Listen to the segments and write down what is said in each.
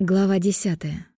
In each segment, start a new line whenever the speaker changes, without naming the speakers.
Глава десятая.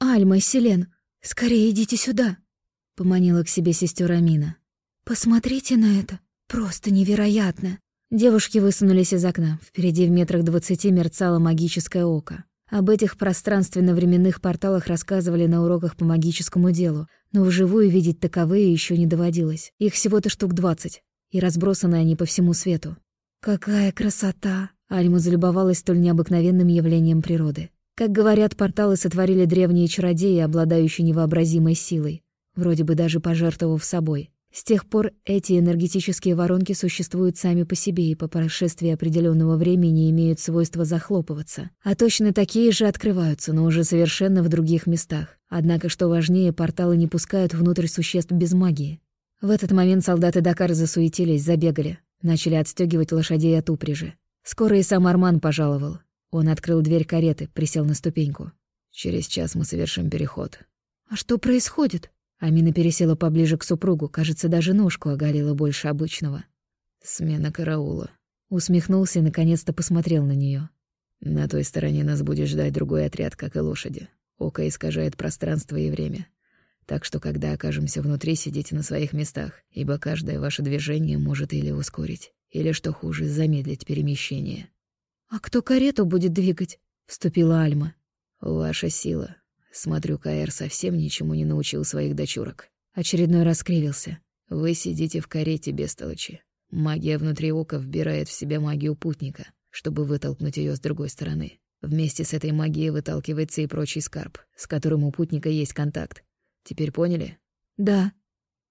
«Альма, Селен, скорее идите сюда!» — поманила к себе сестер Амина. «Посмотрите на это! Просто невероятно!» Девушки высунулись из окна. Впереди в метрах двадцати мерцало магическое око. Об этих пространственно-временных порталах рассказывали на уроках по магическому делу, но вживую видеть таковые еще не доводилось. Их всего-то штук двадцать, и разбросаны они по всему свету. «Какая красота!» Альма залюбовалась столь необыкновенным явлением природы. Как говорят, порталы сотворили древние чародеи, обладающие невообразимой силой, вроде бы даже пожертвовав собой. С тех пор эти энергетические воронки существуют сами по себе и по прошествии определенного времени имеют свойство захлопываться. А точно такие же открываются, но уже совершенно в других местах. Однако, что важнее, порталы не пускают внутрь существ без магии. В этот момент солдаты Дакар засуетились, забегали, начали отстегивать лошадей от упряжи. Скоро и сам Арман пожаловал. Он открыл дверь кареты, присел на ступеньку. «Через час мы совершим переход».
«А что происходит?»
Амина пересела поближе к супругу, кажется, даже ножку оголила больше обычного.
«Смена караула».
Усмехнулся и наконец-то посмотрел на нее.
«На той стороне нас будет ждать другой отряд, как и лошади. Око искажает пространство и время. Так что, когда окажемся внутри, сидите на своих местах, ибо каждое ваше движение может или ускорить, или, что хуже, замедлить перемещение.
«А кто карету будет двигать?» — вступила Альма.
«Ваша сила. Смотрю, Каэр совсем ничему не научил своих дочурок».
Очередной раз кривился.
«Вы сидите в карете, бестолочи. Магия внутри ока вбирает в себя магию путника, чтобы вытолкнуть ее с другой стороны. Вместе с этой магией выталкивается и прочий скарб, с которым у путника есть контакт. Теперь поняли?»
«Да».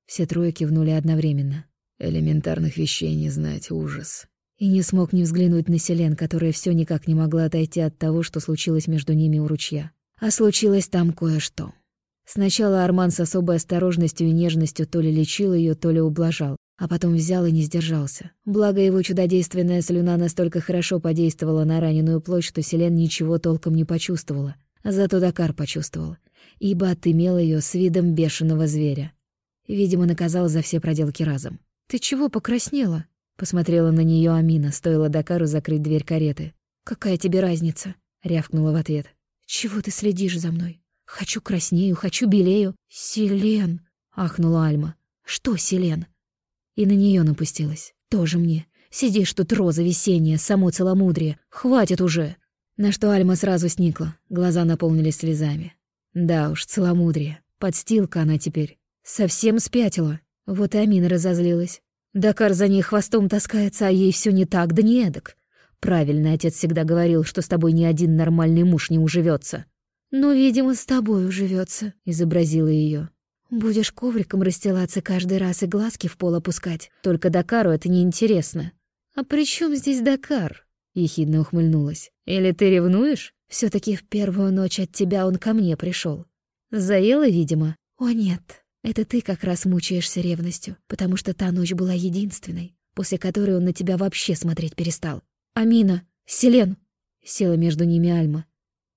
Все трое кивнули одновременно.
Элементарных вещей не знать — ужас.
И не смог не взглянуть на Селен, которая все никак не могла отойти от того, что случилось между ними у ручья. А случилось там кое-что. Сначала Арман с особой осторожностью и нежностью то ли лечил ее, то ли ублажал, а потом взял и не сдержался. Благо его чудодейственная слюна настолько хорошо подействовала на раненую плоть, что Селен ничего толком не почувствовала. Зато Дакар почувствовал, ибо отымел ее с видом бешеного зверя. Видимо, наказал за все проделки разом.
«Ты чего покраснела?»
— посмотрела на нее Амина, стоило Дакару закрыть дверь кареты.
«Какая тебе разница?»
— рявкнула в ответ.
«Чего ты следишь за мной? Хочу краснею, хочу белею. Селен!» — ахнула Альма. «Что, Селен?»
И на нее напустилась.
«Тоже мне. Сидишь тут, роза весенняя, само целомудрие. Хватит уже!»
На что Альма сразу сникла, глаза наполнились слезами. Да уж, целомудрие. Подстилка она теперь. Совсем спятила. Вот и Амина разозлилась. Дакар за ней хвостом таскается, а ей все не так, да не эдак. Правильно, отец всегда говорил, что с тобой ни один нормальный муж не уживется.
«Ну, видимо, с тобой уживется,
изобразила ее.
«Будешь ковриком расстилаться каждый раз и глазки в пол опускать.
Только Дакару это неинтересно».
«А при чем здесь Дакар?»
— ехидно ухмыльнулась. «Или ты ревнуешь?
все таки в первую ночь от тебя он ко мне пришел.
Заела, видимо?»
«О, нет, это ты как раз мучаешься ревностью, потому что та ночь была единственной, после которой он на тебя вообще смотреть перестал. Амина, Селен, села между ними Альма.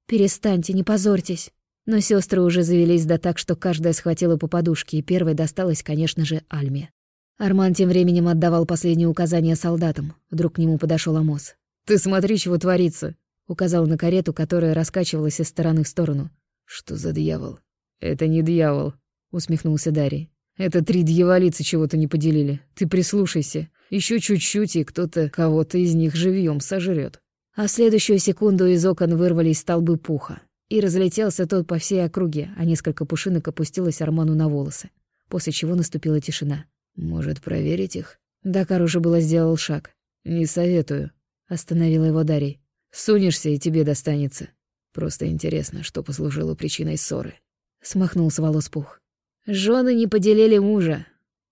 Перестаньте, не позорьтесь.
Но сестры уже завелись да так, что каждая схватила по подушке, и первой досталась, конечно же, Альме. Арман тем временем отдавал последние указания солдатам. Вдруг к нему подошел Амос. «Ты смотри, чего творится!» Указал на карету, которая раскачивалась из стороны в сторону.
«Что за дьявол?»
«Это не дьявол», усмехнулся Дарий. Это три дьяволицы чего-то не поделили. Ты прислушайся. Еще чуть-чуть, и кто-то кого-то из них живьем сожрет. А в следующую секунду из окон вырвались столбы пуха. И разлетелся тот по всей округе, а несколько пушинок опустилось Арману на волосы. После чего наступила тишина.
«Может, проверить их?»
Дакар уже было сделал шаг.
«Не советую», —
остановила его Дарий.
«Сунешься, и тебе достанется. Просто интересно, что послужило причиной ссоры».
Смахнул с волос пух.
Жены не поделили мужа,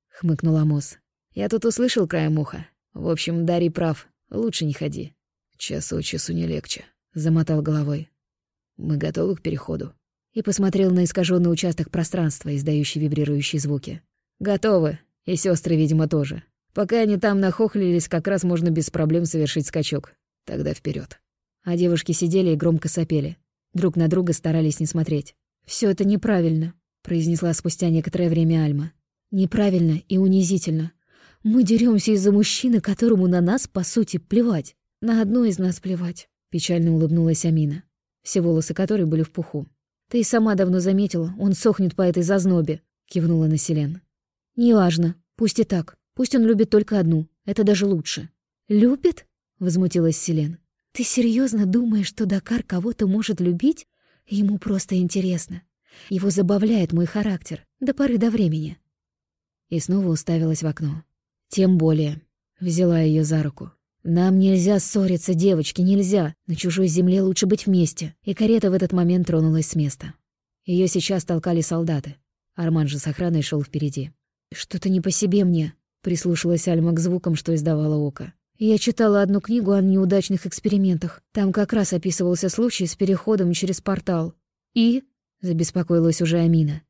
хмыкнул Амос. Я тут услышал краем уха. В общем, Дарий прав. Лучше не ходи. Час от часу не легче, замотал головой. Мы готовы к переходу.
И посмотрел на искаженный участок пространства, издающий вибрирующие звуки.
Готовы. И сестры, видимо, тоже. Пока они там нахохлились, как раз можно без проблем совершить скачок. Тогда вперед.
А девушки сидели и громко сопели. Друг на друга старались не смотреть. Все это неправильно, произнесла спустя некоторое время Альма. Неправильно и унизительно. Мы деремся из-за мужчины, которому на нас, по сути, плевать. На одну из нас плевать, печально улыбнулась Амина.
все волосы которой были в пуху. «Ты и сама давно заметила, он сохнет по этой зазнобе», — кивнула на Селен. «Неважно, пусть и так. Пусть он любит только одну. Это даже лучше». «Любит?» — возмутилась Селен. «Ты серьезно думаешь, что Дакар кого-то может любить? Ему просто интересно. Его забавляет мой характер. До поры до времени». И снова уставилась в окно. «Тем более». Взяла ее за руку. «Нам нельзя ссориться, девочки, нельзя. На чужой земле лучше быть вместе». И карета в этот момент тронулась с места. Ее сейчас толкали солдаты. Арман же с охраной шел впереди. «Что-то не по себе мне», — прислушалась Альма к звукам, что издавала око. «Я читала одну книгу о неудачных экспериментах. Там как раз описывался случай с переходом через портал. И...» — забеспокоилась уже Амина.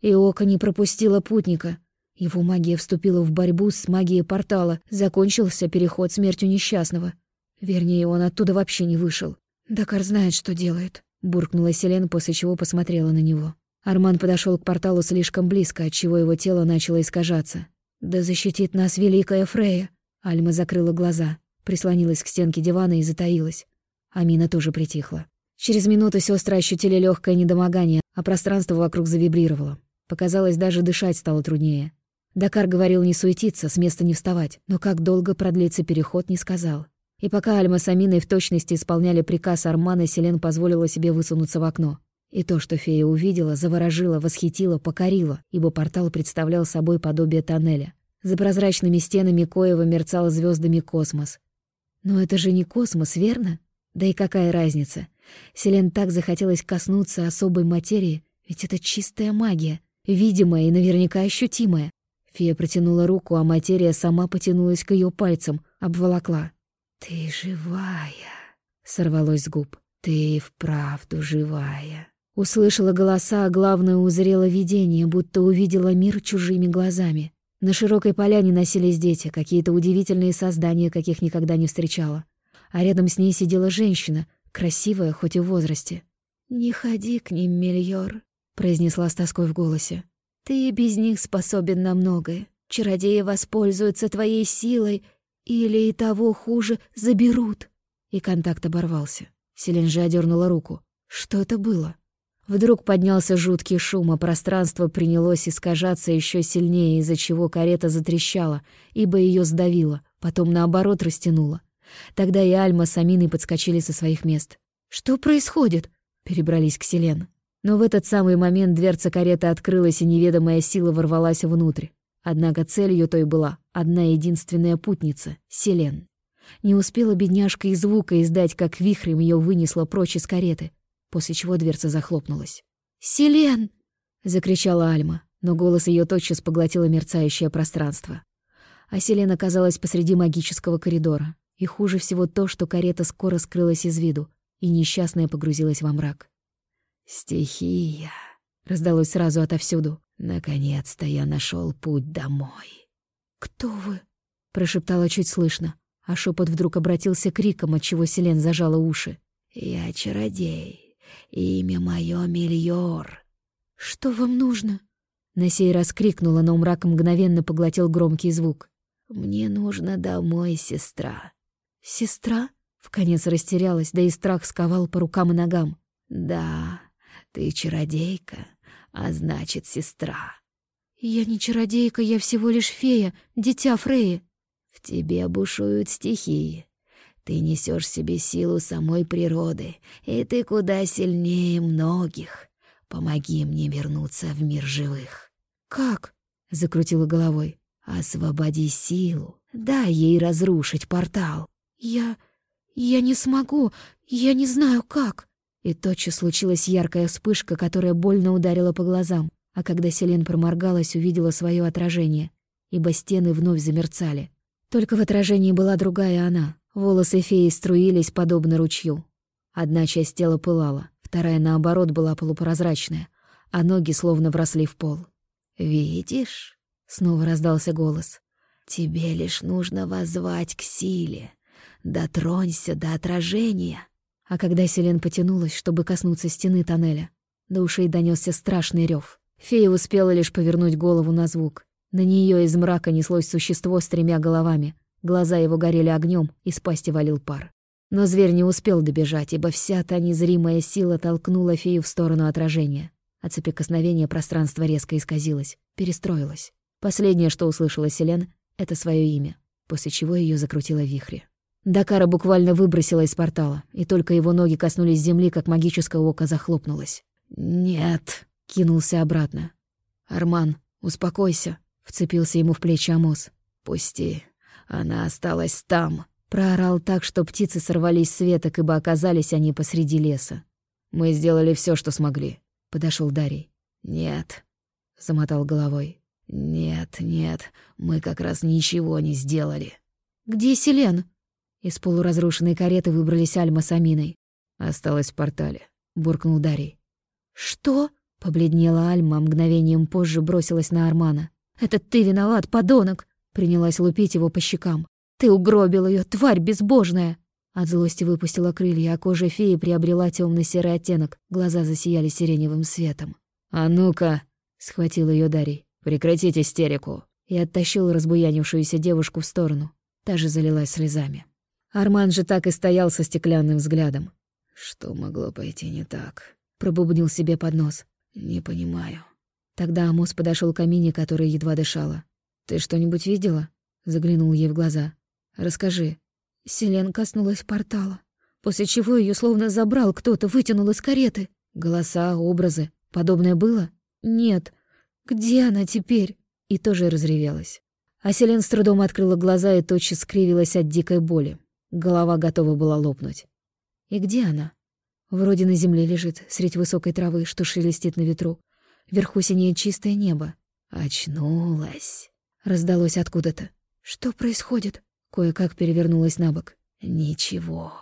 «И око не пропустило путника. Его магия вступила в борьбу с магией портала. Закончился переход смертью несчастного. Вернее, он оттуда вообще не вышел. «Дакар знает, что делает», — буркнула Селен, после чего посмотрела на него. Арман подошел к порталу слишком близко, отчего его тело начало искажаться. «Да защитит нас великая Фрея!» Альма закрыла глаза, прислонилась к стенке дивана и затаилась. Амина тоже притихла. Через минуту сестры ощутили легкое недомогание, а пространство вокруг завибрировало. Показалось, даже дышать стало труднее. Дакар говорил не суетиться, с места не вставать, но как долго продлится переход, не сказал. И пока Альма с Аминой в точности исполняли приказ Армана, Селен позволила себе высунуться в окно. И то, что фея увидела, заворожило, восхитило, покорило, ибо портал представлял собой подобие тоннеля. За прозрачными стенами Коева мерцал звездами космос. Но это же не космос, верно? Да и какая разница? Селен так захотелось коснуться особой материи, ведь это чистая магия, видимая и наверняка ощутимая. Фея протянула руку, а материя сама потянулась к ее пальцам, обволокла. «Ты живая!» — сорвалось с губ. «Ты вправду живая!» Услышала голоса, а главное узрела видение, будто увидела мир чужими глазами. На широкой поляне носились дети, какие-то удивительные создания, каких никогда не встречала. А рядом с ней сидела женщина, красивая, хоть и в возрасте. «Не ходи к ним, Мельор», — произнесла с тоской в голосе. «Ты без них способен на многое. Чародеи воспользуются твоей силой или и того хуже заберут». И контакт оборвался. Селен же одернула руку. Что это было? Вдруг поднялся жуткий шум, а пространство принялось искажаться еще сильнее, из-за чего карета затрещала, ибо ее сдавило, потом наоборот растянуло. Тогда и Альма с Аминой подскочили со своих мест. «Что происходит?» — перебрались к Селен. Но в этот самый момент дверца кареты открылась, и неведомая сила ворвалась внутрь. Однако целью той была одна единственная путница — Селен. Не успела бедняжка и звука издать, как вихрем ее вынесло прочь из кареты после чего дверца захлопнулась. «Селен!» — закричала Альма, но голос ее тотчас поглотило мерцающее пространство. А Селен оказалась посреди магического коридора. И хуже всего то, что карета скоро скрылась из виду, и несчастная погрузилась во мрак. «Стихия!» — раздалось сразу отовсюду. «Наконец-то я нашел путь домой». «Кто вы?» — прошептала чуть слышно, а шепот вдруг обратился криком, отчего Селен зажала уши. «Я чародей. Имя мое Мильор. Что вам нужно? На сей раз крикнула, но мрак мгновенно поглотил громкий звук. Мне нужно домой, сестра. Сестра? Вконец растерялась, да и страх сковал по рукам и ногам. Да, ты чародейка, а значит, сестра. Я не чародейка, я всего лишь фея, дитя Фреи. В тебе бушуют стихии, ты несешь себе силу самой природы, и ты куда сильнее многих. Помоги мне вернуться в мир живых. Как? закрутила головой. Освободи силу. Дай ей разрушить портал. Я я не смогу. Я не знаю как. И тотчас случилась яркая вспышка, которая больно ударила по глазам. А когда Селен проморгалась, увидела свое отражение, ибо стены вновь замерцали. Только в отражении была другая она, Волосы феи струились подобно ручью. Одна часть тела пылала, вторая, наоборот, была полупрозрачная, а ноги словно вросли в пол. «Видишь?» — снова раздался голос. «Тебе лишь нужно воззвать к силе. Дотронься до отражения». А когда Селен потянулась, чтобы коснуться стены тоннеля, до ушей донесся страшный рев. Фея успела лишь повернуть голову на звук. На нее из мрака неслось существо с тремя головами — Глаза его горели огнем, из пасти валил пар. Но зверь не успел добежать, ибо вся та незримая сила толкнула фею в сторону отражения. От соприкосновения пространство резко исказилось, перестроилось. Последнее, что услышала Селен, — это свое имя, после чего ее закрутило вихре. Дакара буквально выбросила из портала, и только его ноги коснулись земли, как магическое око захлопнулось. «Нет», — кинулся обратно. «Арман, успокойся», — вцепился ему в плечи Амос. «Пусти, она осталась там», — проорал так, что птицы сорвались с веток, ибо оказались они посреди леса. «Мы сделали все, что смогли», — подошел Дарий. «Нет», — замотал головой. «Нет, нет, мы как раз ничего не сделали».
«Где Селен?»
Из полуразрушенной кареты выбрались Альма с Аминой.
«Осталась в портале», —
буркнул Дарий.
«Что?»
— побледнела Альма, мгновением позже бросилась на Армана.
«Это ты виноват, подонок!» — принялась лупить его по щекам. «Ты угробил ее, тварь безбожная!»
От злости выпустила крылья, а кожа феи приобрела темно серый оттенок, глаза засияли сиреневым светом.
«А ну-ка!»
— схватил ее Дарий.
«Прекратить истерику!»
И оттащил разбуянившуюся девушку в сторону. Та же залилась слезами. Арман же так и стоял со стеклянным взглядом.
«Что могло пойти не так?»
Пробубнил себе под нос.
«Не понимаю».
Тогда Амос подошел к Амине, которая едва дышала. «Ты что-нибудь видела?» Заглянул ей в глаза. «Расскажи».
Селен коснулась портала, после чего ее словно забрал кто-то, вытянул из кареты.
Голоса, образы. Подобное было?
Нет. Где она теперь?
И тоже разревелась. А Селен с трудом открыла глаза и тотчас скривилась от дикой боли. Голова готова была лопнуть. И где она? Вроде на земле лежит, средь высокой травы, что шелестит на ветру. Вверху синее чистое небо.
«Очнулась!»
— раздалось откуда-то.
«Что происходит?»
Кое-как перевернулась на бок.
«Ничего».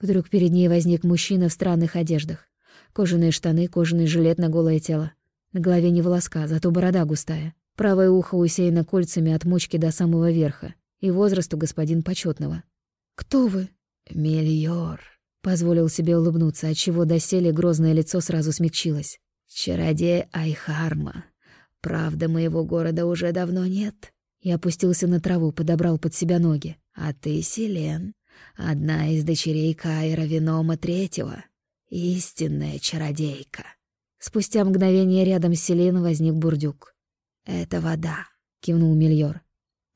Вдруг перед ней возник мужчина в странных одеждах. Кожаные штаны, кожаный жилет на голое тело. На голове не волоска, зато борода густая. Правое ухо усеяно кольцами от мочки до самого верха. И возрасту господин почетного.
«Кто вы?»
«Мельор», —
позволил себе улыбнуться, отчего доселе грозное лицо сразу смягчилось.
«Чародей Айхарма. Правда, моего города уже давно нет».
И опустился на траву, подобрал под себя ноги.
«А ты, Селен, одна из дочерей Кайра Винома Третьего. Истинная чародейка».
Спустя мгновение рядом с Селеном возник бурдюк.
«Это вода», —
кивнул Мильор.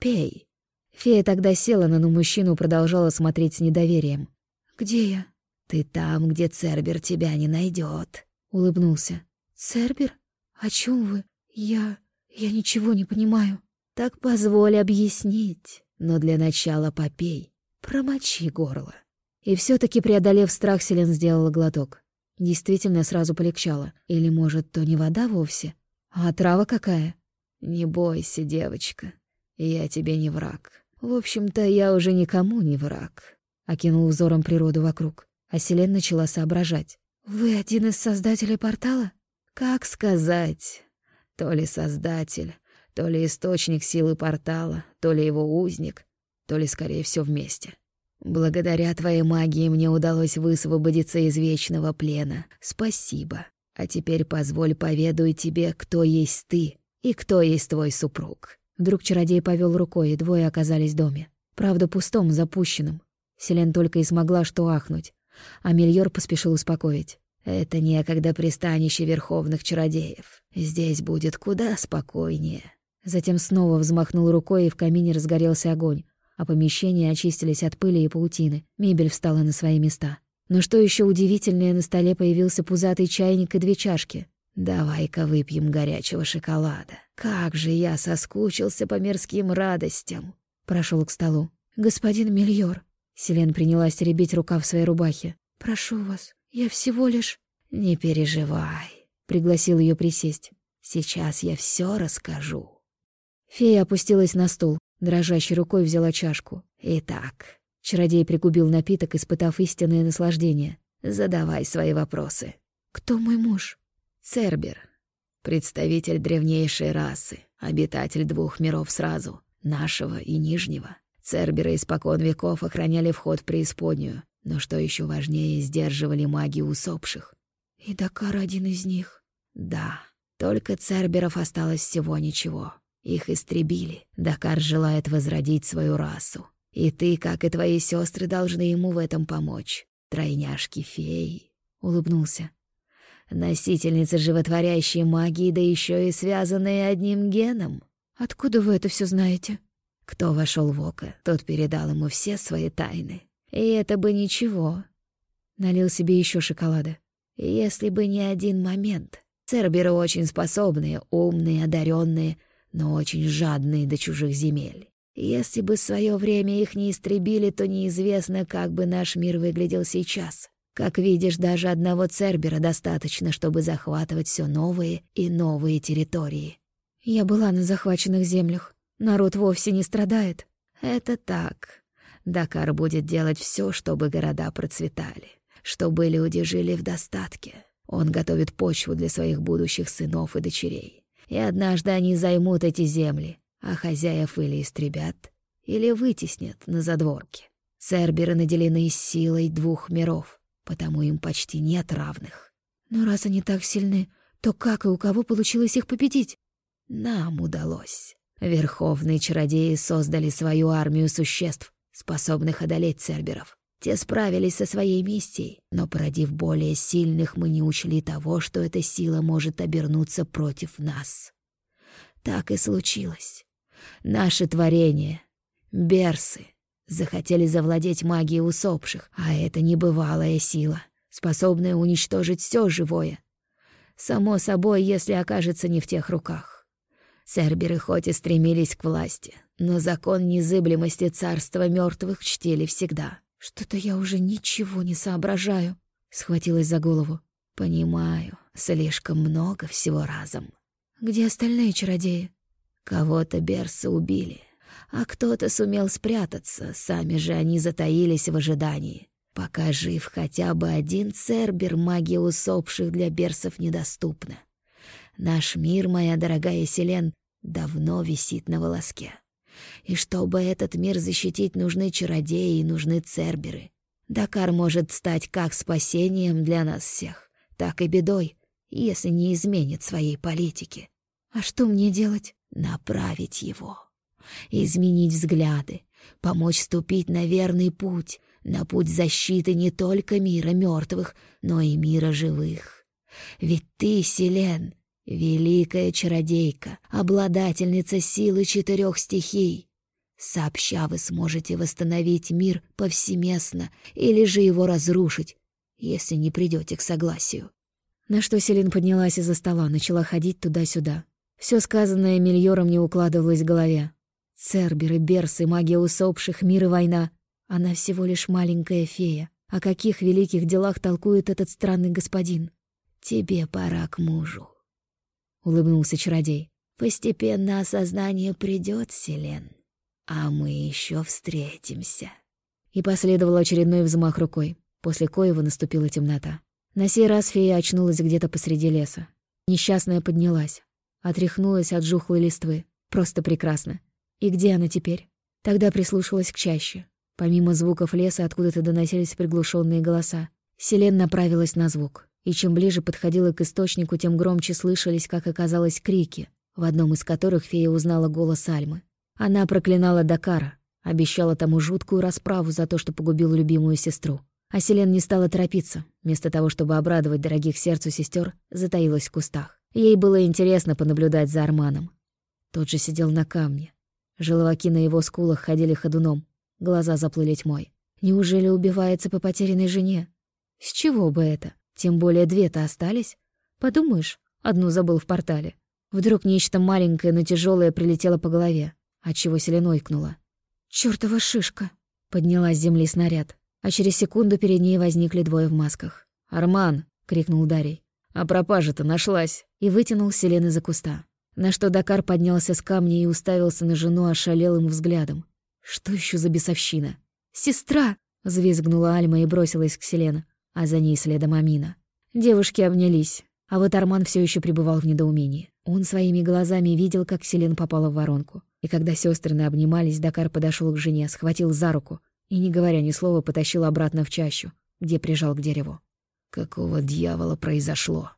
«Пей».
Фея тогда села, но на мужчину продолжала смотреть с недоверием.
«Где я?»
«Ты там, где Цербер тебя не найдет», —
улыбнулся.
«Цербер? О чем вы? Я... я ничего не понимаю».
«Так позволь объяснить, но для начала попей, промочи горло».
И все таки преодолев страх, Селен сделала глоток. Действительно сразу полегчало. Или, может, то не вода вовсе, а трава какая?
«Не бойся, девочка, я тебе не враг. В общем-то, я уже никому не враг.
Окинул взором природу вокруг. А Селен начала соображать.
«Вы один из создателей портала?»
«Как сказать? То ли создатель, то ли источник силы портала, то ли его узник, то ли, скорее всего, вместе. Благодаря твоей магии мне удалось высвободиться из вечного плена. Спасибо. А теперь позволь поведаю тебе, кто есть ты и кто есть твой супруг».
Вдруг чародей повел рукой, и двое оказались в доме. Правда, пустом, запущенном. Селен только и смогла что ахнуть. А Мильор поспешил успокоить.
«Это некогда пристанище верховных чародеев. Здесь будет куда спокойнее».
Затем снова взмахнул рукой, и в камине разгорелся огонь, а помещения очистились от пыли и паутины. Мебель встала на свои места. Но что еще удивительнее, на столе появился пузатый чайник и две чашки.
«Давай-ка выпьем горячего шоколада. Как же я соскучился по мирским радостям!»
Прошел к столу.
«Господин Мильор».
Селен принялась теребить рукав своей рубахи.
«Прошу вас, я всего лишь...»
«Не переживай», — пригласил ее присесть. «Сейчас я все расскажу».
Фея опустилась на стул, дрожащей рукой взяла чашку.
«Итак...»
Чародей пригубил напиток, испытав истинное наслаждение.
«Задавай свои вопросы».
«Кто мой муж?»
Цербер, представитель древнейшей расы, обитатель двух миров сразу, нашего и нижнего. Церберы испокон веков охраняли вход в преисподнюю, но что еще важнее, сдерживали магию усопших.
И Дакар один из них.
Да, только Церберов осталось всего ничего. Их истребили. Дакар желает возродить свою расу.
И ты, как и твои сестры, должны ему в этом помочь. Тройняшки-феи», — улыбнулся. «Носительница животворящей магии, да еще и связанные одним геном».
«Откуда вы это все знаете?»
Кто вошел в око, тот передал ему все свои тайны. И это бы ничего.
Налил себе еще шоколада.
Если бы не один момент. Церберы очень способные, умные, одаренные, но очень жадные до чужих земель. Если бы в свое время их не истребили, то неизвестно, как бы наш мир выглядел сейчас. Как видишь, даже одного Цербера достаточно, чтобы захватывать все новые и новые территории.
Я была на захваченных землях. Народ вовсе не страдает.
Это так. Дакар будет делать все, чтобы города процветали, чтобы люди жили в достатке. Он готовит почву для своих будущих сынов и дочерей. И однажды они займут эти земли, а хозяев или истребят, или вытеснят на задворке. Церберы наделены силой двух миров, потому им почти нет равных.
Но раз они так сильны, то как и у кого получилось их победить?
Нам удалось. Верховные чародеи создали свою армию существ, способных одолеть церберов. Те справились со своей миссией, но, породив более сильных, мы не учли того, что эта сила может обернуться против нас. Так и случилось. Наши творения, берсы, захотели завладеть магией усопших, а это небывалая сила, способная уничтожить все живое. Само собой, если окажется не в тех руках. Церберы хоть и стремились к власти, но закон незыблемости царства мертвых чтили всегда.
«Что-то я уже ничего не соображаю», — схватилась за голову.
«Понимаю, слишком много всего разом».
«Где остальные чародеи?»
Кого-то берсы убили, а кто-то сумел спрятаться, сами же они затаились в ожидании. Пока жив хотя бы один цербер, магия усопших для берсов недоступна. Наш мир, моя дорогая Селен, давно висит на волоске. И чтобы этот мир защитить, нужны чародеи и нужны церберы. Дакар может стать как спасением для нас всех, так и бедой, если не изменит своей политики.
А что мне делать?
направить его, изменить взгляды, помочь ступить на верный путь, на путь защиты не только мира мертвых, но и мира живых. Ведь ты, Селен, великая чародейка, обладательница силы четырех стихий. Сообща вы сможете восстановить мир повсеместно или же его разрушить, если не придете к согласию.
На что Селин поднялась из-за стола, начала ходить туда-сюда. Все сказанное Мильором не укладывалось в голове. Церберы, берсы, магия усопших, мир и война. Она всего лишь маленькая фея. О каких великих делах толкует этот странный господин?
«Тебе пора к мужу», —
улыбнулся чародей.
«Постепенно осознание придет, Селен, а мы еще встретимся».
И последовал очередной взмах рукой, после коего наступила темнота. На сей раз фея очнулась где-то посреди леса. Несчастная поднялась. Отряхнулась от жухлой листвы. Просто прекрасно. И где она теперь? Тогда прислушалась к чаще. Помимо звуков леса откуда-то доносились приглушенные голоса. Селен направилась на звук. И чем ближе подходила к источнику, тем громче слышались, как оказалось, крики, в одном из которых фея узнала голос Альмы. Она проклинала Дакара, обещала тому жуткую расправу за то, что погубил любимую сестру. А Селен не стала торопиться. Вместо того, чтобы обрадовать дорогих сердцу сестер, затаилась в кустах. Ей было интересно понаблюдать за Арманом. Тот же сидел на камне. Желоваки на его скулах ходили ходуном, глаза заплыли тьмой. Неужели убивается по потерянной жене? С чего бы это? Тем более две-то остались. Подумаешь, одну забыл в портале. Вдруг нечто маленькое, но тяжелое прилетело по голове, отчего Селена икнула. «Чёртова шишка!» — подняла с земли снаряд, а через секунду перед ней возникли двое в масках. «Арман!» — крикнул Дарий. «А пропажа-то нашлась!» и вытянул Селены за куста. На что Дакар поднялся с камня и уставился на жену ошалелым взглядом. Что еще за бесовщина? «Сестра!» — взвизгнула Альма и бросилась к Селене, а за ней следом Амина. Девушки обнялись, а вот Арман все еще пребывал в недоумении. Он своими глазами видел, как Селен попала в воронку. И когда сестры обнимались, Дакар подошел к жене, схватил за руку и, не говоря ни слова, потащил обратно в чащу, где прижал к дереву.
Какого дьявола произошло?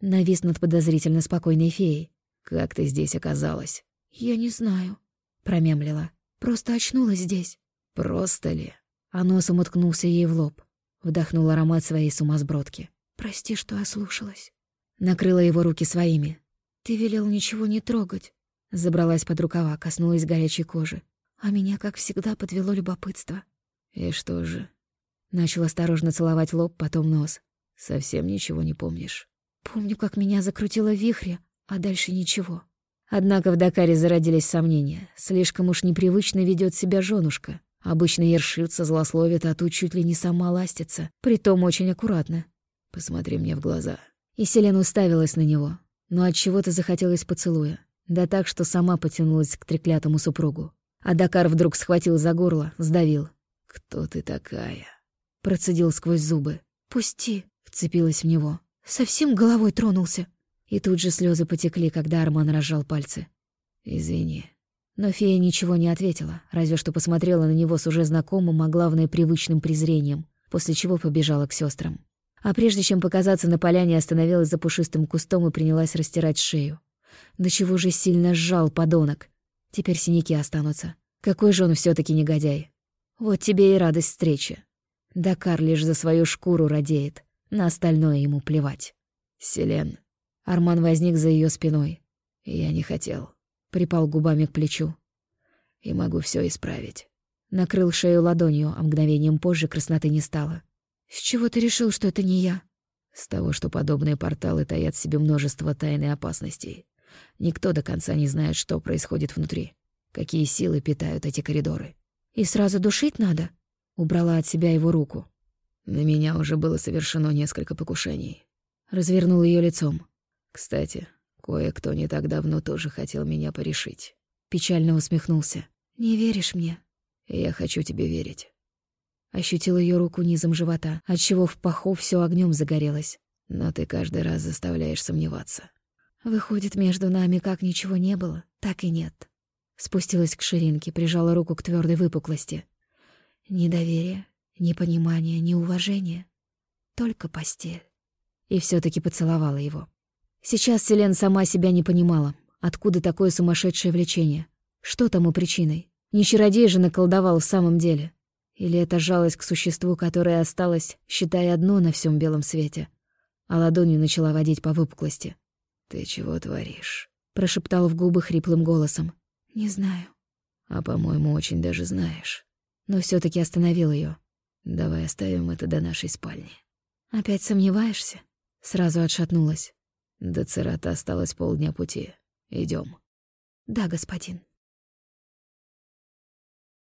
Навис над подозрительно спокойной феей.
Как ты здесь оказалась?
Я не знаю, промямлила. Просто очнулась здесь.
Просто ли?
А носом уткнулся ей в лоб. Вдохнул аромат своей сумасбродки.
«Прости, что ослушалась».
Накрыла его руки своими.
«Ты велел ничего не трогать».
Забралась под рукава, коснулась горячей кожи.
А меня, как всегда, подвело любопытство.
«И что же?»
Начал осторожно целовать лоб, потом нос.
«Совсем ничего не помнишь?»
«Помню, как меня закрутило вихре, а дальше ничего».
Однако в Дакаре зародились сомнения. Слишком уж непривычно ведет себя женушка. Обычно ершится, злословит, а тут чуть ли не сама ластится. Притом очень аккуратно.
«Посмотри мне в глаза».
И Селена уставилась на него. Но от чего то захотелось поцелуя. Да так, что сама потянулась к треклятому супругу. А Дакар вдруг схватил за горло, сдавил.
«Кто ты такая?»
Процедил сквозь зубы.
«Пусти!»
— вцепилась в него.
«Совсем головой тронулся!»
И тут же слезы потекли, когда Арман разжал пальцы.
«Извини».
Но фея ничего не ответила, разве что посмотрела на него с уже знакомым, а главное, привычным презрением, после чего побежала к сестрам. А прежде чем показаться на поляне, остановилась за пушистым кустом и принялась растирать шею. До чего же сильно сжал подонок. Теперь синяки останутся. Какой же он все таки негодяй. Вот тебе и радость встречи. Дакар лишь за свою шкуру радеет, на остальное ему плевать.
«Селен,
Арман возник за ее спиной.
Я не хотел.
Припал губами к плечу.
И могу все исправить.
Накрыл шею ладонью, а мгновением позже красноты не стало.
«С чего ты решил, что это не я?»
С того, что подобные порталы таят в себе множество тайн и опасностей. Никто до конца не знает, что происходит внутри. Какие силы питают эти коридоры.
«И сразу душить надо?»
Убрала от себя его руку.
На меня уже было совершено несколько покушений.
Развернул ее лицом.
Кстати, кое-кто не так давно тоже хотел меня порешить.
Печально усмехнулся.
«Не веришь мне?»
«Я хочу тебе верить».
Ощутил ее руку низом живота, отчего в паху все огнем загорелось.
«Но ты каждый раз заставляешь сомневаться».
«Выходит, между нами как ничего не было, так и нет».
Спустилась к ширинке, прижала руку к твердой выпуклости.
«Недоверие, непонимание, неуважение. Только постель».
И все таки поцеловала его. Сейчас Селен сама себя не понимала. Откуда такое сумасшедшее влечение? Что тому причиной? Не чародей же наколдовал в самом деле. Или это жалость к существу, которое осталось, считая одно на всем белом свете? А ладонью начала водить по выпуклости.
«Ты чего творишь?»
— прошептал в губы хриплым голосом.
«Не знаю».
«А, по-моему, очень даже знаешь».
Но все таки остановил ее.
«Давай оставим это до нашей спальни».
«Опять сомневаешься?»
Сразу отшатнулась.
До Церата осталось полдня пути. Идем.
Да, господин.